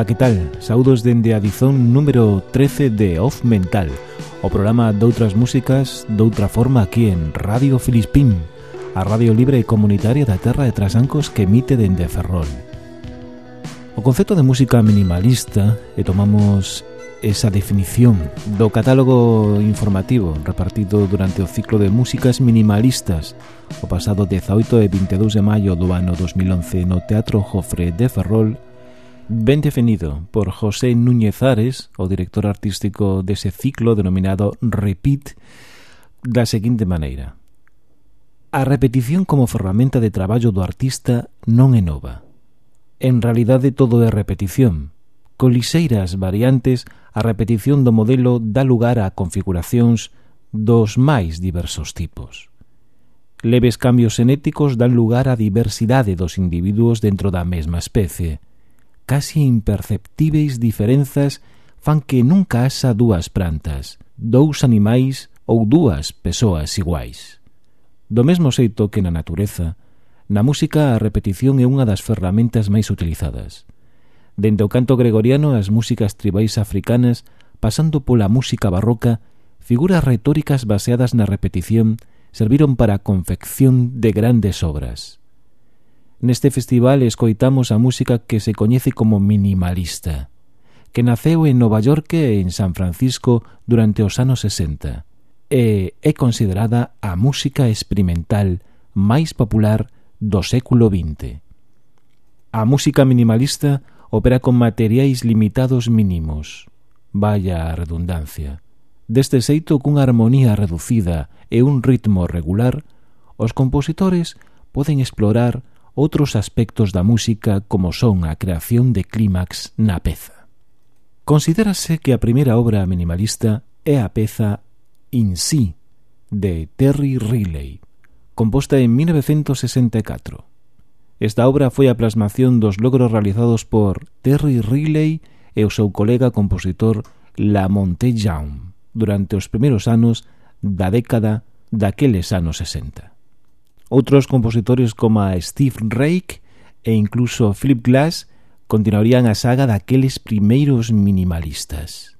Ola, que tal? Saudos dende a dizón número 13 de Off Mental O programa doutras músicas doutra forma aquí en Radio Filispín A radio libre e comunitaria da terra de Trasancos que emite dende Ferrol O concepto de música minimalista e tomamos esa definición do catálogo informativo repartido durante o ciclo de músicas minimalistas o pasado 18 e 22 de maio do ano 2011 no Teatro Jofre de Ferrol Ben definido por José Núñez Ares, o director artístico dese ciclo denominado Repeat, da seguinte maneira. A repetición como ferramenta de traballo do artista non é nova. En realidade todo é repetición. Coliseiras variantes, a repetición do modelo dá lugar a configuracións dos máis diversos tipos. Leves cambios enéticos dan lugar á diversidade dos individuos dentro da mesma especie – casi imperceptíveis diferenzas fan que nunca haxa dúas plantas, dous animais ou dúas persoas iguais. Do mesmo xeito que na natureza, na música a repetición é unha das ferramentas máis utilizadas. Dende o canto gregoriano ás músicas tribais africanas, pasando pola música barroca, figuras retóricas baseadas na repetición serviron para a confección de grandes obras. Neste festival escoitamos a música que se coñece como minimalista, que naceu en Nova York e en San Francisco durante os anos 60 e é considerada a música experimental máis popular do século XX. A música minimalista opera con materiais limitados mínimos. Vaya a redundancia. Deste xeito cunha armonía reducida e un ritmo regular, os compositores poden explorar outros aspectos da música como son a creación de clímax na peza. Considérase que a primeira obra minimalista é a peza In Si, de Terry Riley, composta en 1964. Esta obra foi a plasmación dos logros realizados por Terry Riley e o seu colega compositor Lamonte Young durante os primeiros anos da década daqueles anos 60. Outros compositores como Steve Reich e incluso Philip Glass continuarían a saga daqueles primeiros minimalistas.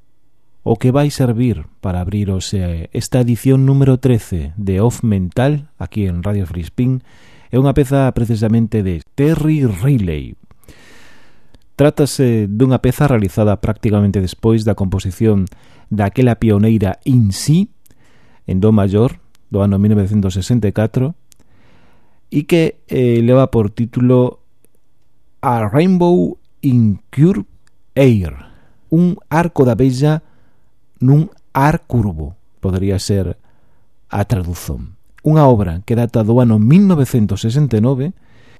O que vai servir para abrir o sea, eh, esta edición número 13 de Off Mental aquí en Radio Frispín é unha peza precisamente de Terry Riley. Trátase dunha peza realizada prácticamente despois da composición daquela pioneira In Si en do maior do ano 1964 e que eh, leva por título A Rainbow in Curve Air, un arco da bella nun ar curvo, podría ser a tradución. Unha obra que data do ano 1969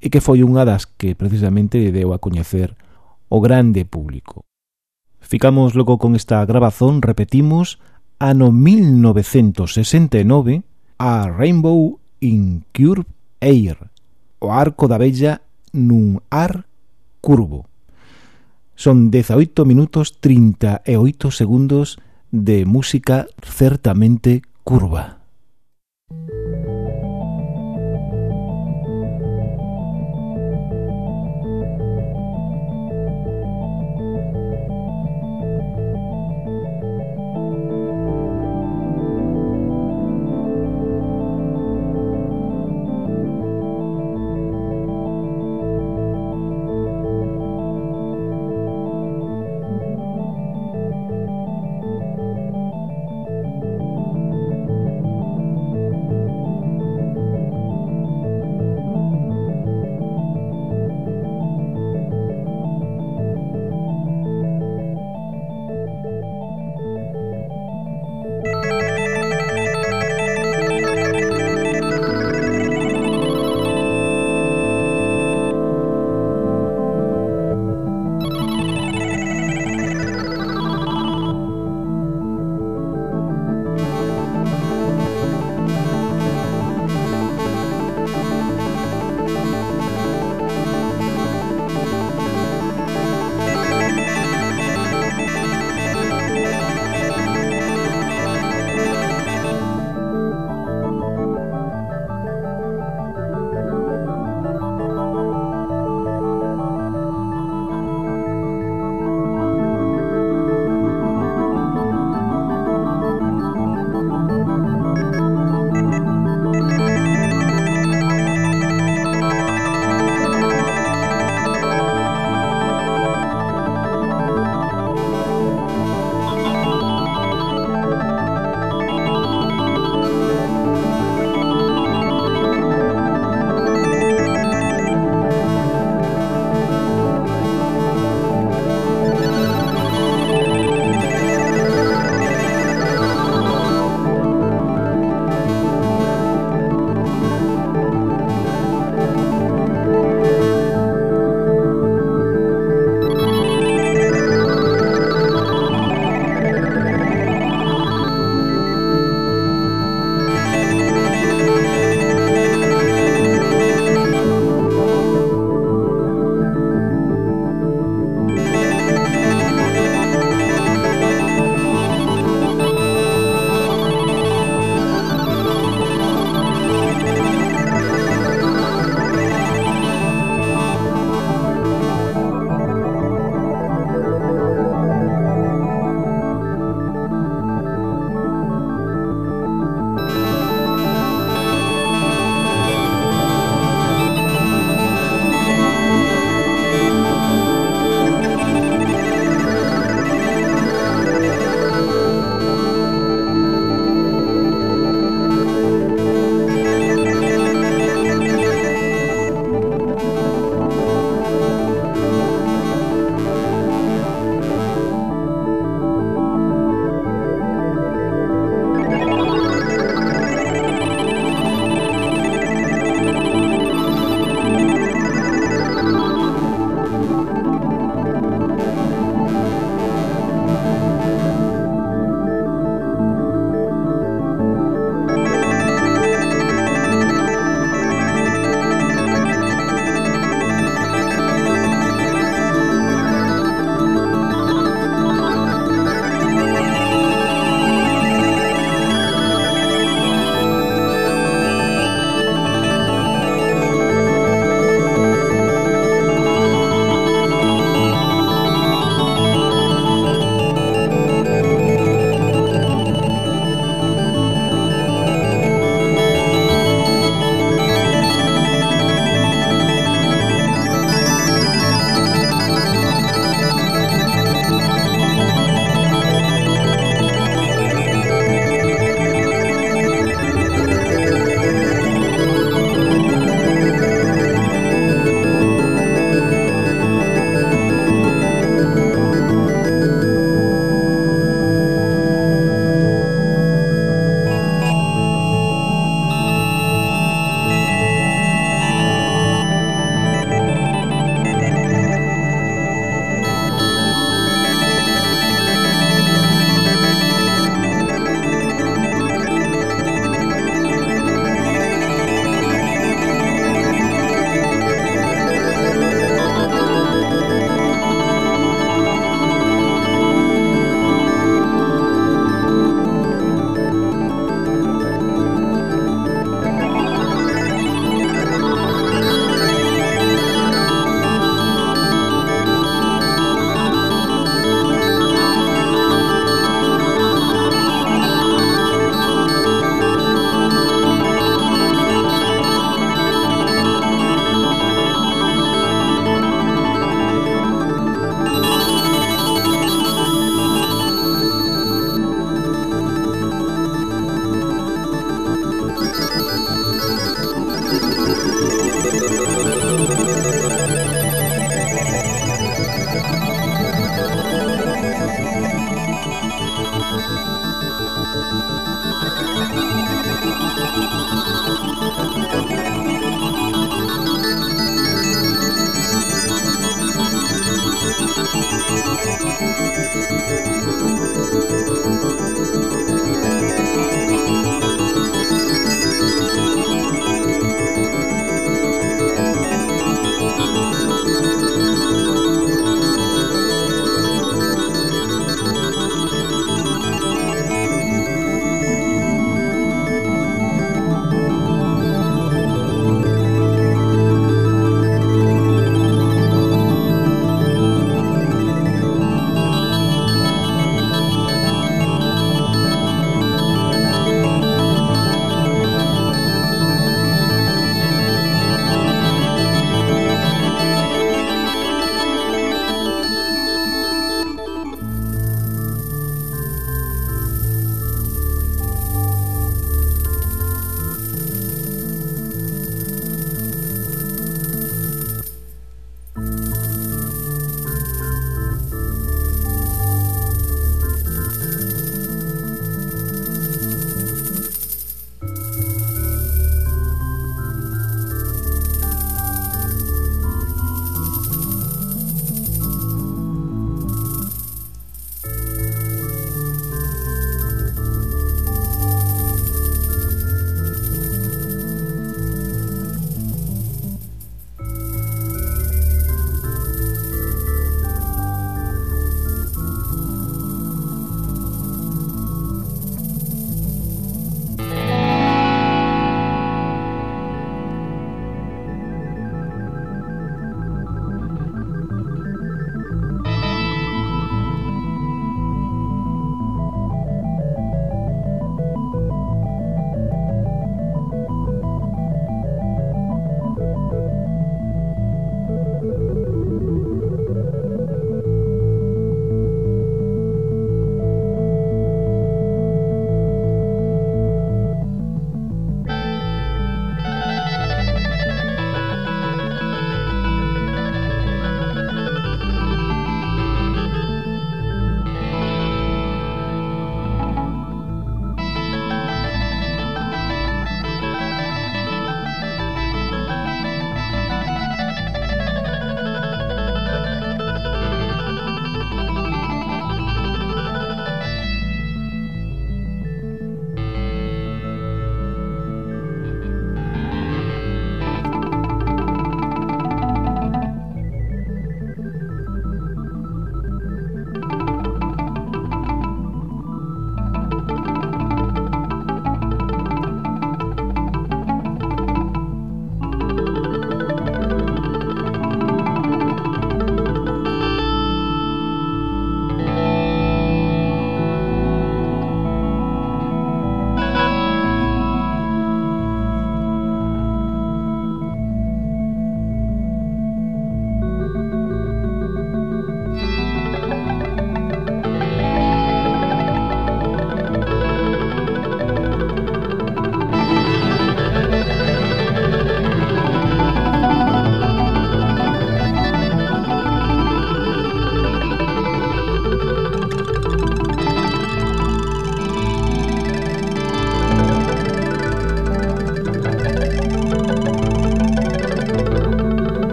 e que foi unha das que precisamente deu a coñecer o grande público. Ficamos logo con esta grabazón, repetimos, ano 1969, a Rainbow in Curve Air, o arco da vella nun ar curvo. Son 18 minutos 38 segundos de música certamente curva. Música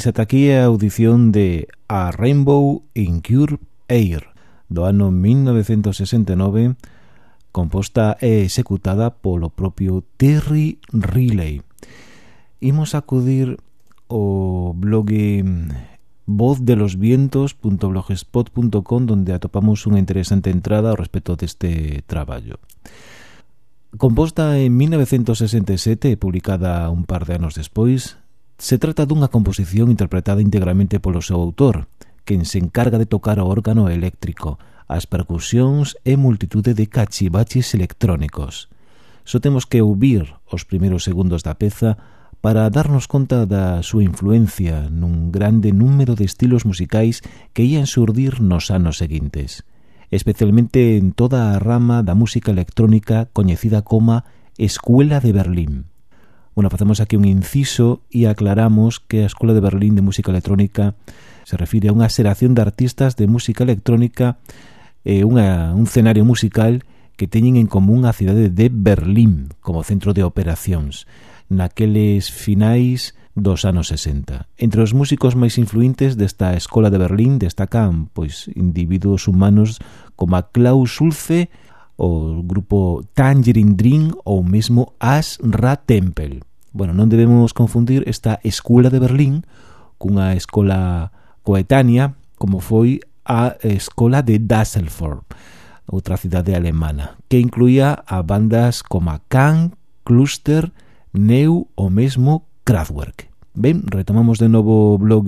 Pois ata aquí a audición de A Rainbow in Cure Air do ano 1969 composta e executada polo propio Terry Riley. Imos acudir o blog vozdelosvientos.blogspot.com donde atopamos unha interesante entrada ao respecto deste traballo. Composta en 1967 e publicada un par de anos despois, Se trata dunha composición interpretada íntegramente polo seu autor, quen se encarga de tocar o órgano eléctrico, as percusións e multitude de cachivaches electrónicos. Só temos que ouvir os primeiros segundos da peza para darnos conta da súa influencia nun grande número de estilos musicais que ían surdir nos anos seguintes, especialmente en toda a rama da música electrónica coñecida como Escuela de Berlín. Bueno, facemos aquí un inciso e aclaramos que a Escola de Berlín de Música Electrónica se refire a unha xeración de artistas de música electrónica e unha, un cenario musical que teñen en común a cidade de Berlín como centro de operacións naqueles finais dos anos 60. Entre os músicos máis influentes desta Escola de Berlín destacan pois individuos humanos como a Klaus Schulze, o grupo Tangerine Dream ou mesmo As Ra Temple. Bueno, non debemos confundir esta escola de Berlín cunha escola coetánea como foi a escola de Düsseldorf, outra cidade alemana, que incluía a bandas como a Cluster, Neu ou mesmo Kraftwerk. Ben, retomamos de novo o los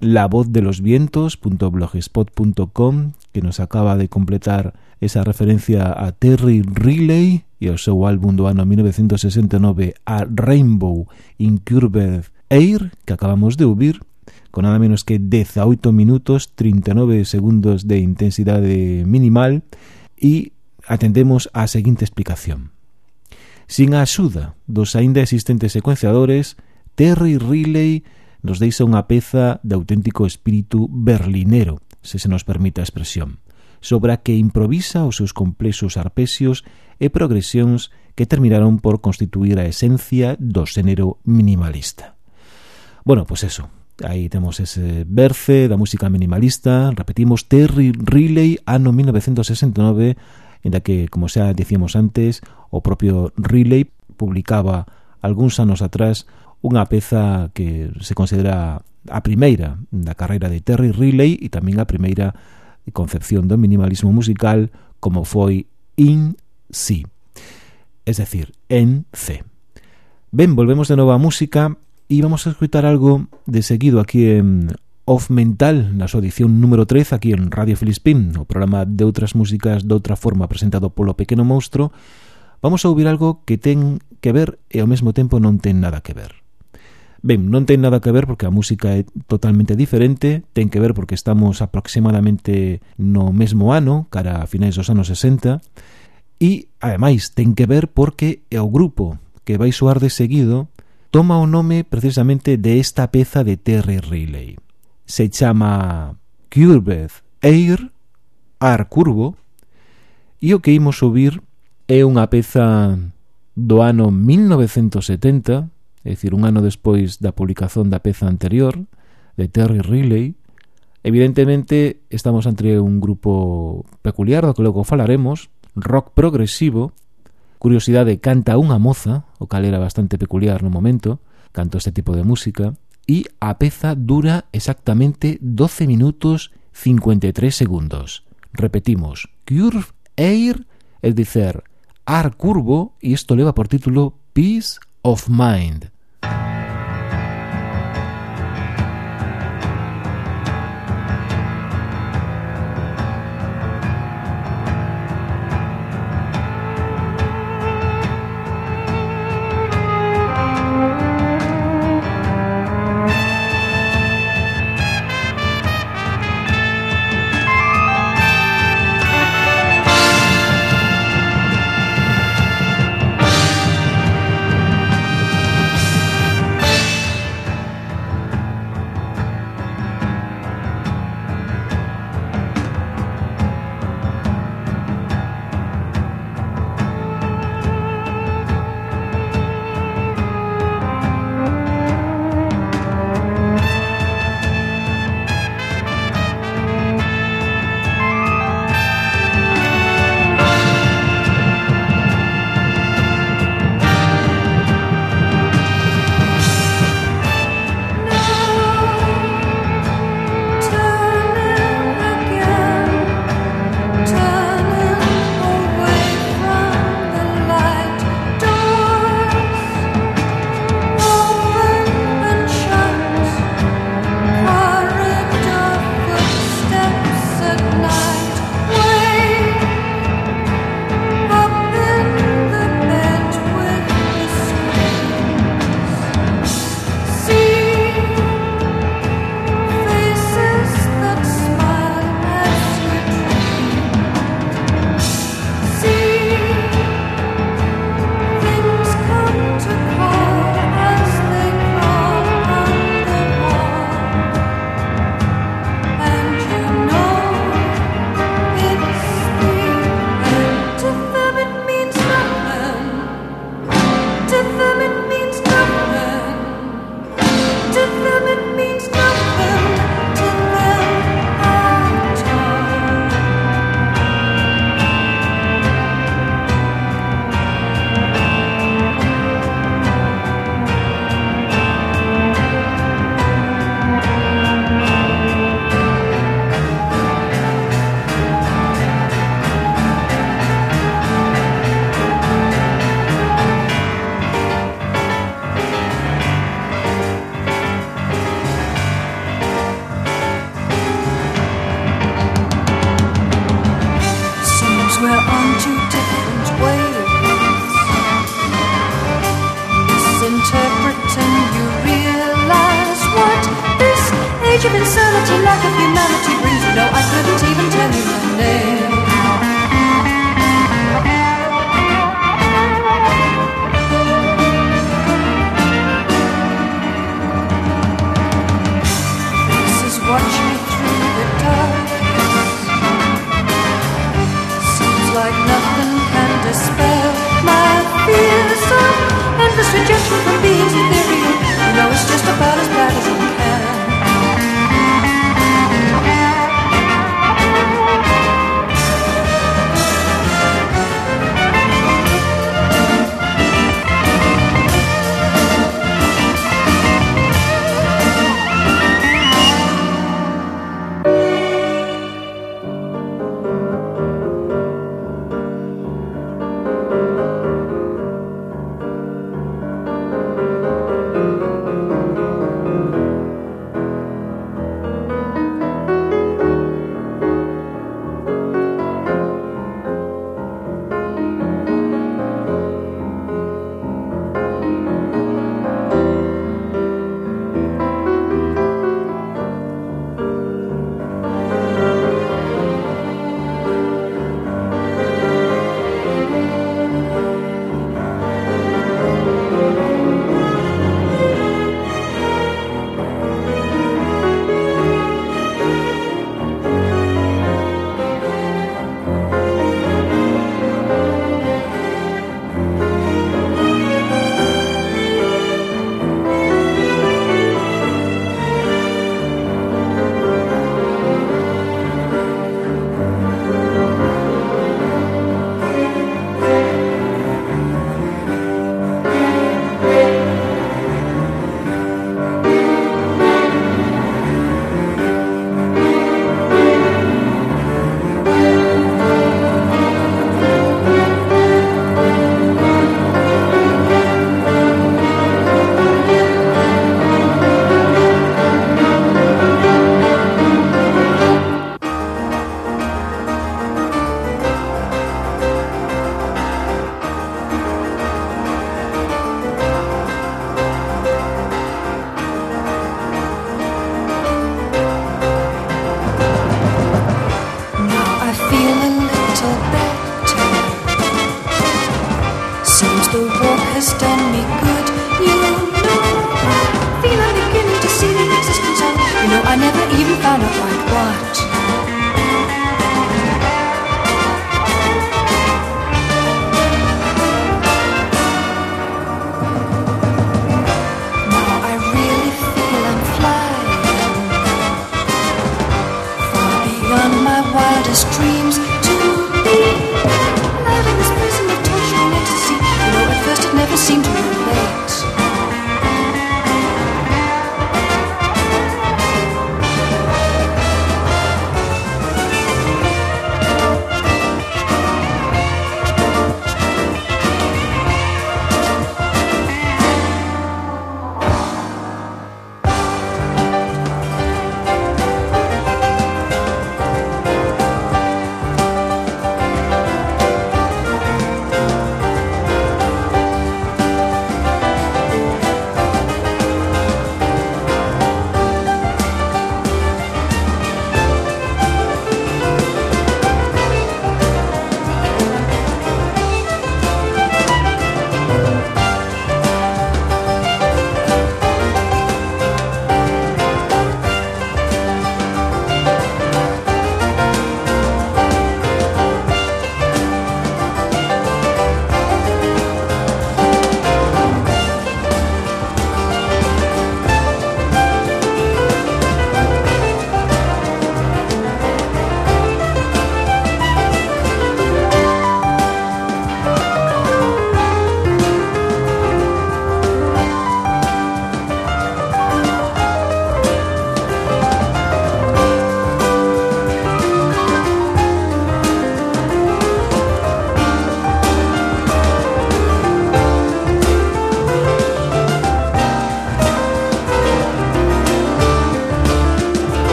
lavozdelosvientos.blogspot.com que nos acaba de completar esa referencia a Terry Riley e ao seu álbum do ano 1969 a Rainbow in Curved Air que acabamos de ouvir con nada menos que 18 minutos 39 segundos de intensidade minimal e atendemos a seguinte explicación. Sin a axuda dos aínda existentes secuenciadores, Terry Riley nos deixa unha peza de auténtico espírito berlinero, se se nos permite a expresión sobre a que improvisa os seus complexos arpexios e progresións que terminaron por constituir a esencia do xénero minimalista. Bueno, pois pues eso, Aí temos ese berce da música minimalista, repetimos, Terry Riley, ano 1969, en da que, como xa dicíamos antes, o propio Riley publicaba algúns anos atrás unha peza que se considera a primeira da carreira de Terry Riley e tamén a primeira e concepción do minimalismo musical como foi In Si, es decir, en C. Ben, volvemos de novo á música e vamos a escutar algo de seguido aquí en Off Mental, na súa edición número 3 aquí en Radio Filispín, o programa de outras músicas de outra forma presentado polo Pequeno Monstro, vamos a ouvir algo que ten que ver e ao mesmo tempo non ten nada que ver. Ben, non ten nada que ver porque a música é totalmente diferente, ten que ver porque estamos aproximadamente no mesmo ano, cara a finais dos anos 60, e, ademais, ten que ver porque é o grupo que vai soar de seguido toma o nome precisamente de esta peza de Terry Riley. Se chama Curved Air, Ar Curvo, e o que imos subir é unha peza do ano 1970 é dicir, un ano despois da publicación da peza anterior, de Terry Riley, evidentemente estamos entre un grupo peculiar do que logo falaremos, rock progresivo, curiosidade canta unha moza, o cal era bastante peculiar no momento, canto este tipo de música, e a peza dura exactamente 12 minutos 53 segundos. Repetimos, Curve Air, es dicer, ar curvo, e isto leva por título Peace of Mind.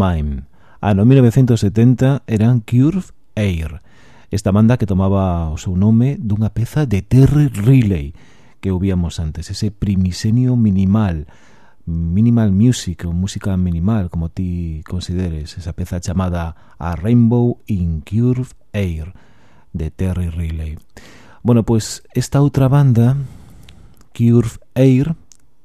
Mime. Ah, ano 1970 eran Curve Air, esta banda que tomaba o seu nome dunha peza de Terry Riley que ouvíamos antes, ese primisenio minimal, minimal music ou música minimal, como ti consideres, esa peza chamada A Rainbow in Curve Air de Terry Riley. Bueno, pois pues esta outra banda, Curve Air,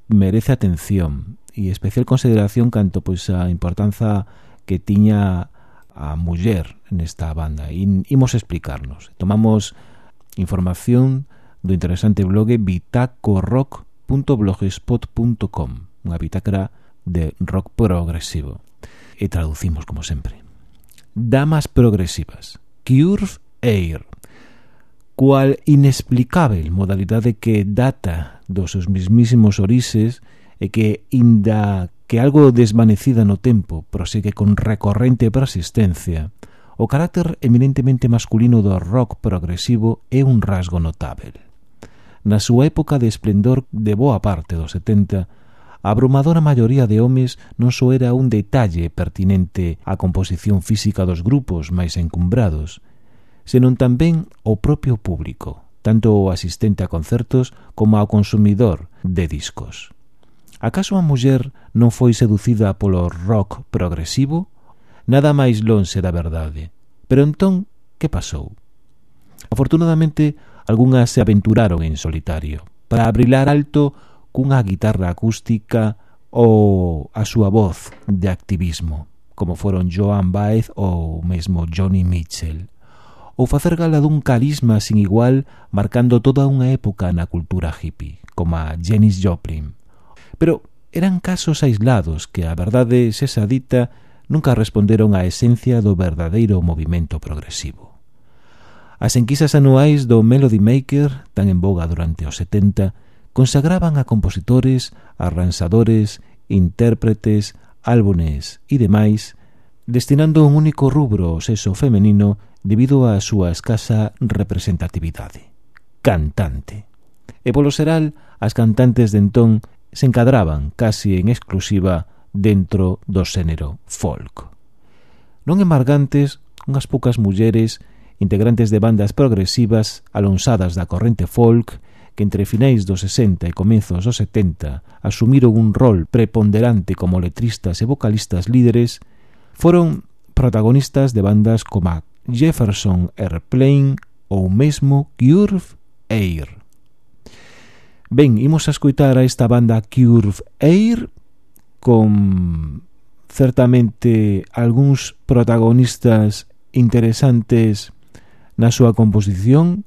merece atención e especial consideración canto pois a importanza que tiña a muller nesta banda. E imos explicarnos. Tomamos información do interesante blog bitacorock.blogspot.com, unha bitácora de rock progresivo. E traducimos como sempre. Damas progresivas. Cure Air cual inexplicável modalidade que data dos seus mismísimos orixes e que, inda que algo desvanecida no tempo, prosegue con recorrente persistencia, o carácter eminentemente masculino do rock progresivo é un rasgo notável. Na súa época de esplendor de boa parte dos 70, a abrumadora maioría de homes non só era un detalle pertinente á composición física dos grupos máis encumbrados, senón tamén o propio público, tanto o asistente a concertos como ao consumidor de discos. Acaso a muller non foi seducida polo rock progresivo? Nada máis lonxe da verdade. Pero entón, que pasou? Afortunadamente, algunhas se aventuraron en solitario, para abrilar alto cunha guitarra acústica ou a súa voz de activismo, como foron Joan Baez ou mesmo Johnny Mitchell, ou facer gala dun carisma sin igual marcando toda unha época na cultura hippie, como a Janis Joplin, Pero eran casos aislados que, a verdade sesa dita, nunca responderon á esencia do verdadeiro movimento progresivo. As enquisas anuais do Melody Maker, tan en boga durante os 70, consagraban a compositores, arranxadores, intérpretes, álbumes e demais, destinando un único rubro ao sexo femenino debido á súa escasa representatividade. Cantante. E polo xeral, as cantantes de entón se encadraban casi en exclusiva dentro do xénero folk. Non embargantes, unhas poucas mulleres integrantes de bandas progresivas alonsadas da corrente folk que entre finais dos 60 e comezos dos 70 asumiron un rol preponderante como letristas e vocalistas líderes, foron protagonistas de bandas como Jefferson Airplane ou mesmo Curve Air. Ben, imos a escoitar a esta banda Curve Air con certamente algúns protagonistas interesantes na súa composición,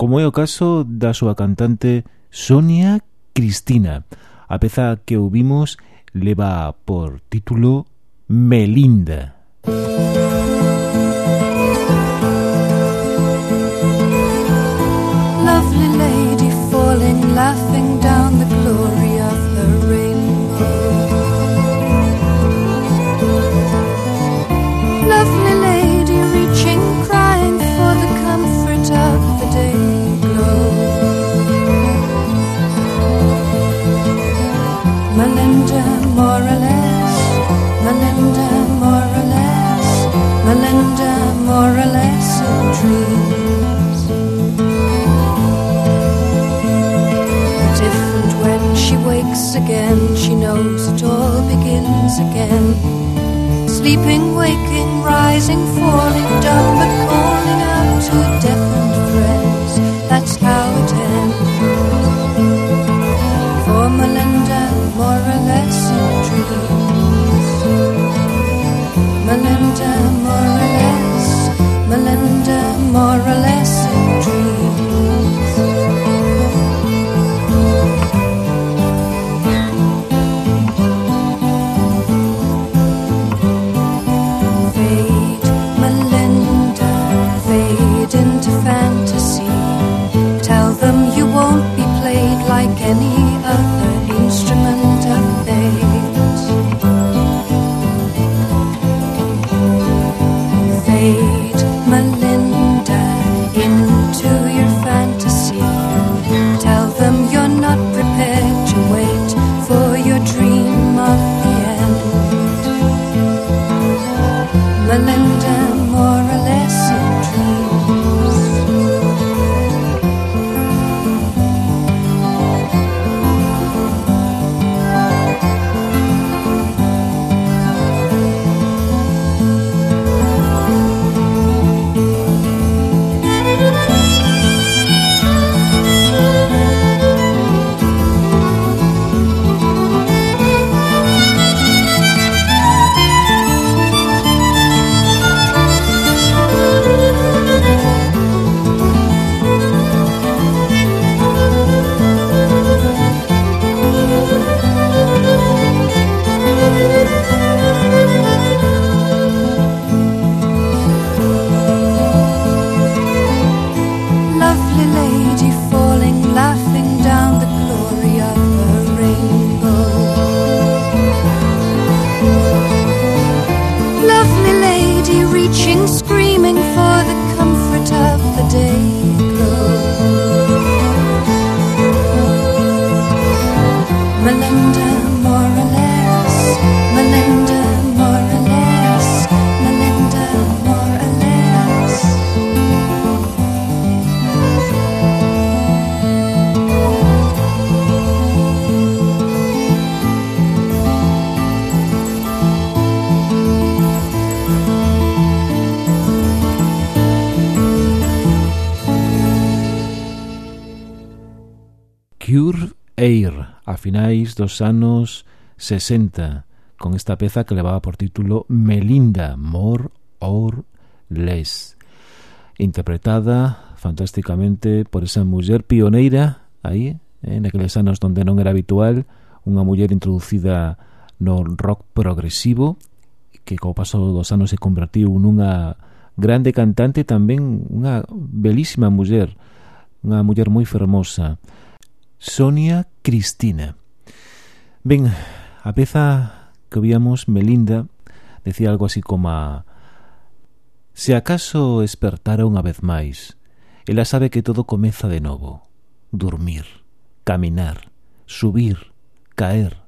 como é o caso da súa cantante Sonia Cristina. A peza que ouvimos leva por título Melinda. Melinda. Laughing down the glory of her rainbow. Lovely lady reaching, crying for the comfort of the day glow. Melinda, more or less, Melinda, more or less, Melinda, more or less a dream. Wakes again, she knows it all begins again. Sleeping, waking, rising, falling, dumb but calling out to deafened friends. That's how it ends. For Melinda, more or less in dreams. Melinda, more or less. Melinda, more or less a finais dos anos 60 con esta peza que levaba por título Melinda, More or Less interpretada fantásticamente por esa muller pioneira aí, eh, naqueles anos onde non era habitual unha muller introducida no rock progresivo que co paso dos anos se convertiu nunha grande cantante tamén unha belísima muller unha muller moi fermosa. Sonia Cristina. Ben, a peza que víamos Melinda decía algo así como Se acaso espertara unha vez máis, ela sabe que todo comeza de novo. Dormir, caminar, subir, caer,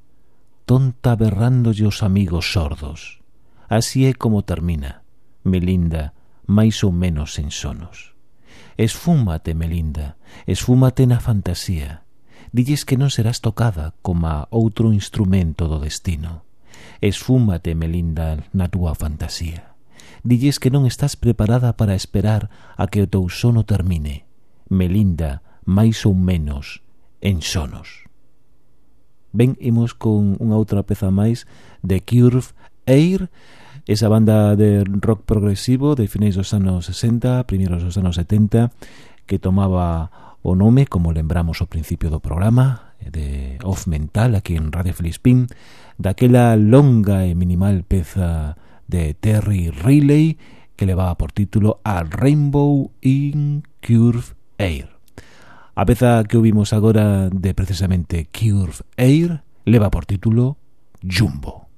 tonta berrándolle os amigos sordos. Así é como termina, Melinda, máis ou menos en sonos. Esfúmate, Melinda, esfúmate na fantasía dilles que non serás tocada como outro instrumento do destino. Esfúmate, Melinda, na túa fantasía. Dilles que non estás preparada para esperar a que o teu sono termine. Melinda, máis ou menos, en sonos. Ben, imos con unha outra peza máis de Curve Air, esa banda de rock progresivo de finais dos anos 60, primeiros dos anos 70, que tomaba o nome, como lembramos ao principio do programa, de Off Mental aquí en Radio Felispín, daquela longa e minimal peza de Terry Riley que levaba por título A Rainbow in Curve Air. A peza que ouvimos agora de precisamente Curve Air leva por título Jumbo.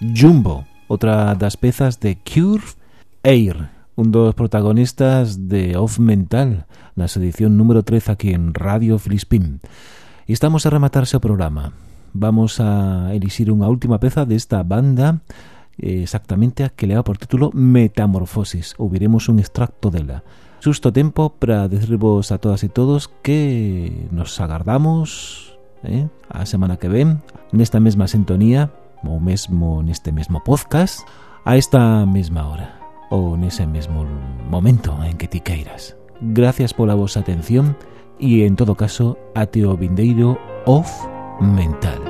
Jumbo, outra das pezas de Cure Air, un dos protagonistas de Off Mental, na edición número 13 aquí en Radio Filispín. E estamos a rematarse o programa. Vamos a elixir unha última peza desta banda eh, exactamente a que leva por título Metamorfosis. Ouviremos un extracto dela. Susto tempo para decirvos a todas e todos que nos agardamos eh, a semana que ven nesta mesma sintonía ou mesmo neste mesmo podcast a esta mesma hora ou nese mesmo momento en que ti queiras. Gracias pola vosa atención e en todo caso ate o vindeiro off mental.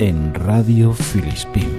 En Radio Filispín.